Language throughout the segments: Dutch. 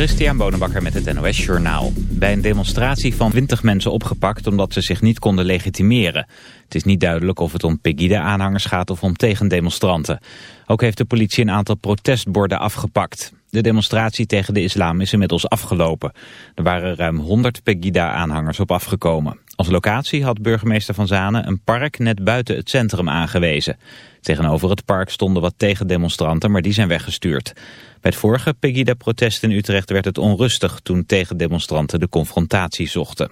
Christian Bonenbakker met het NOS Journaal. Bij een demonstratie van 20 mensen opgepakt omdat ze zich niet konden legitimeren. Het is niet duidelijk of het om Pegida-aanhangers gaat of om tegendemonstranten. Ook heeft de politie een aantal protestborden afgepakt. De demonstratie tegen de islam is inmiddels afgelopen. Er waren ruim 100 Pegida-aanhangers op afgekomen. Als locatie had burgemeester Van Zanen een park net buiten het centrum aangewezen. Tegenover het park stonden wat tegendemonstranten, maar die zijn weggestuurd. Bij het vorige Pegida-protest in Utrecht werd het onrustig toen tegendemonstranten de confrontatie zochten.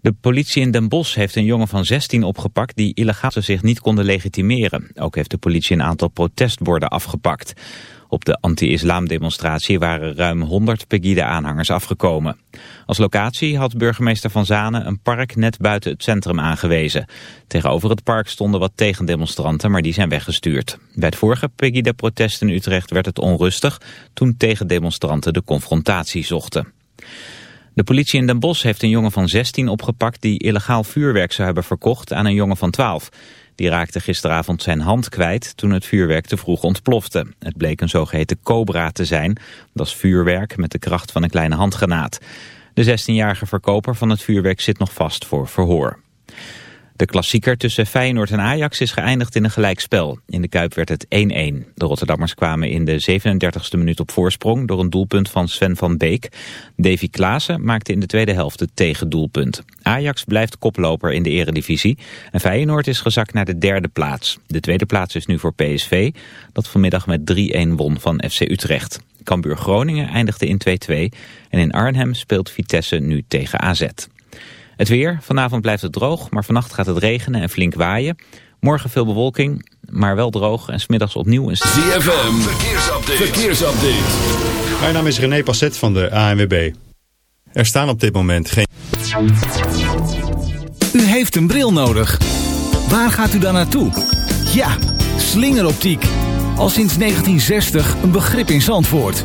De politie in Den Bosch heeft een jongen van 16 opgepakt die illegaal zich niet konden legitimeren. Ook heeft de politie een aantal protestborden afgepakt. Op de anti-islam demonstratie waren ruim 100 Pegida-aanhangers afgekomen. Als locatie had burgemeester Van Zanen een park net buiten het centrum aangewezen. Tegenover het park stonden wat tegendemonstranten, maar die zijn weggestuurd. Bij het vorige Pegida-protest in Utrecht werd het onrustig toen tegendemonstranten de confrontatie zochten. De politie in Den Bosch heeft een jongen van 16 opgepakt die illegaal vuurwerk zou hebben verkocht aan een jongen van 12. Die raakte gisteravond zijn hand kwijt toen het vuurwerk te vroeg ontplofte. Het bleek een zogeheten cobra te zijn. Dat is vuurwerk met de kracht van een kleine handgranaat. De 16-jarige verkoper van het vuurwerk zit nog vast voor verhoor. De klassieker tussen Feyenoord en Ajax is geëindigd in een gelijkspel. In de Kuip werd het 1-1. De Rotterdammers kwamen in de 37e minuut op voorsprong... door een doelpunt van Sven van Beek. Davy Klaassen maakte in de tweede helft het tegendoelpunt. Ajax blijft koploper in de eredivisie. En Feyenoord is gezakt naar de derde plaats. De tweede plaats is nu voor PSV... dat vanmiddag met 3-1 won van FC Utrecht. Cambuur Groningen eindigde in 2-2... en in Arnhem speelt Vitesse nu tegen AZ. Het weer, vanavond blijft het droog, maar vannacht gaat het regenen en flink waaien. Morgen veel bewolking, maar wel droog en smiddags opnieuw een... ZFM, verkeersupdate. verkeersupdate. Mijn naam is René Passet van de ANWB. Er staan op dit moment geen... U heeft een bril nodig. Waar gaat u dan naartoe? Ja, slingeroptiek. Al sinds 1960 een begrip in Zandvoort.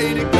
way to go.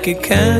like it can.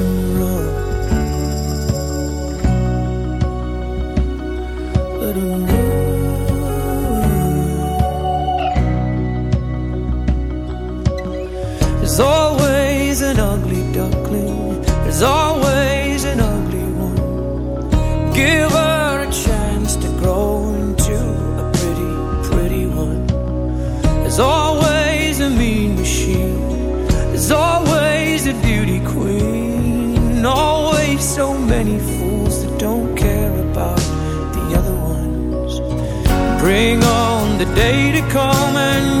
day to come and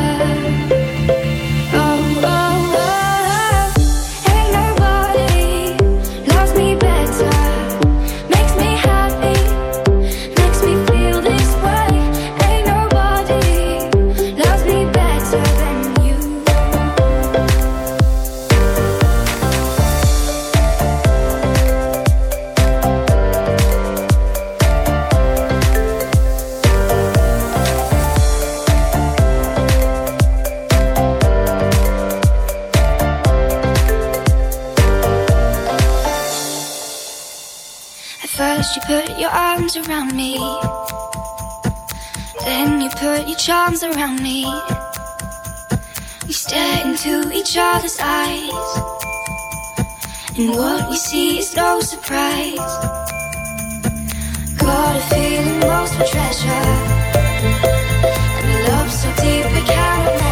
around me. We stare into each other's eyes. And what we see is no surprise. Got a feeling lost for treasure. And a love so deep we can't imagine.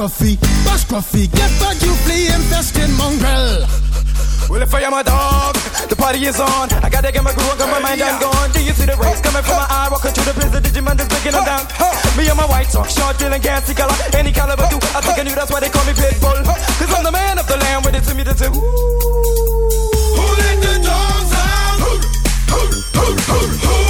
coffee, boss coffee, get back, you flea infested mongrel. Well, if I am a dog, the party is on. I gotta get my groove on, got my mind, I'm gone. Do you see the rays coming from my eye? Walking through the prison, Digimon is breaking them down. Me and my white talk, short, dealing, gassy color, any caliber do. I think I knew that's why they call me Pitbull. Cause I'm the man of the land with it to me to do. Who let the dogs out? Who, who, who, who, who?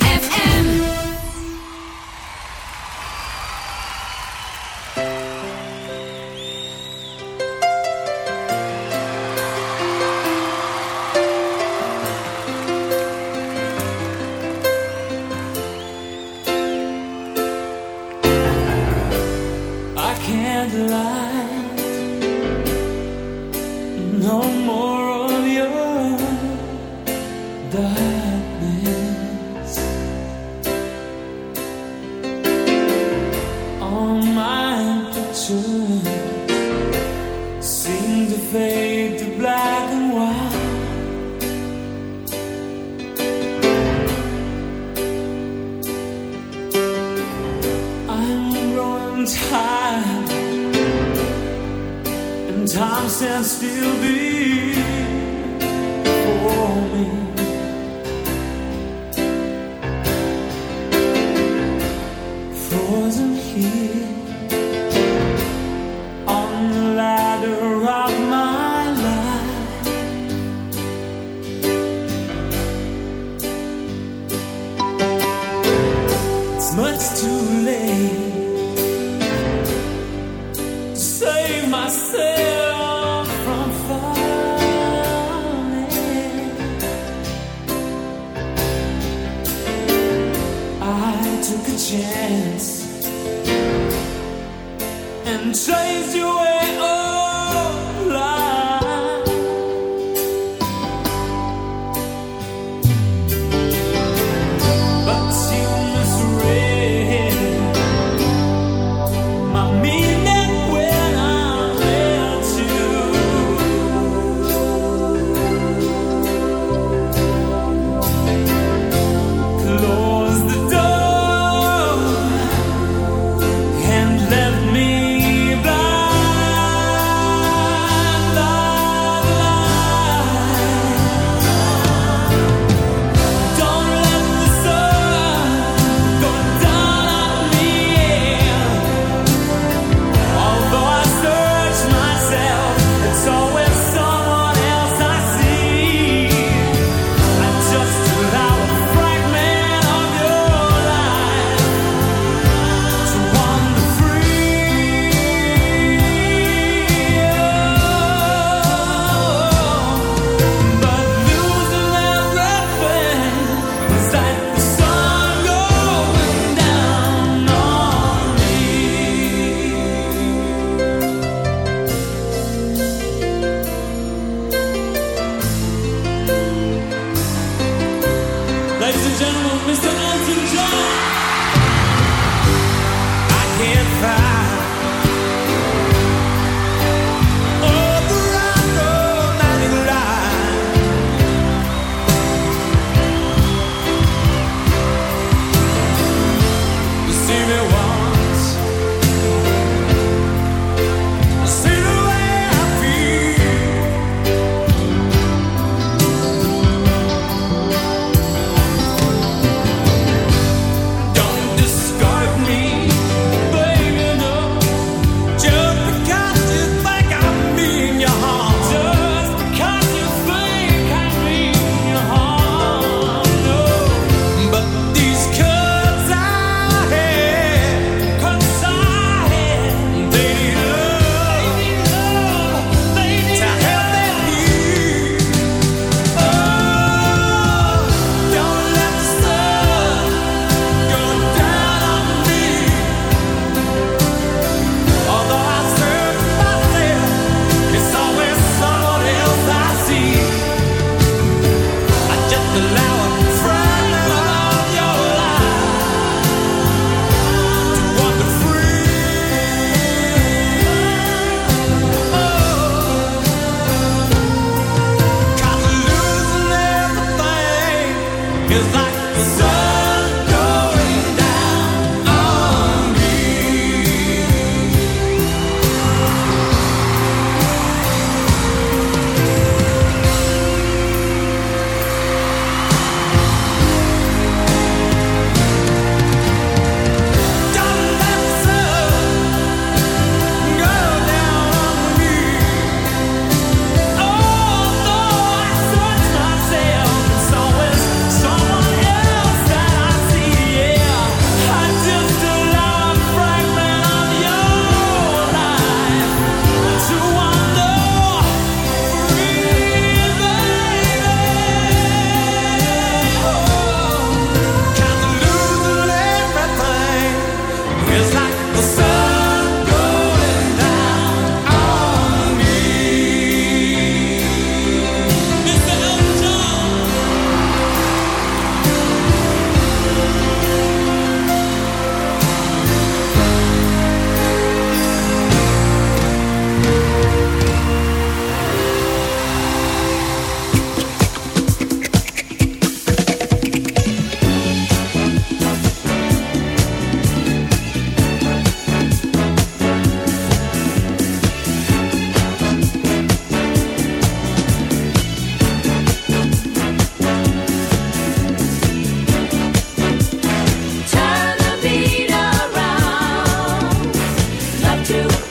die to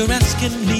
you're asking me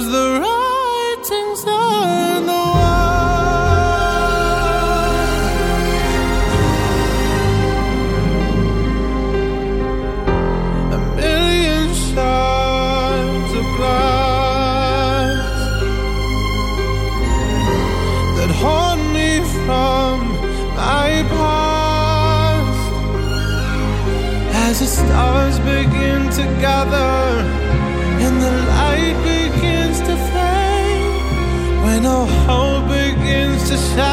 Cause the writing's on the wall. A million shards of glass that haunt me from my past as the stars begin to gather. wish I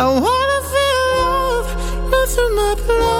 I wanna feel love run through my blood.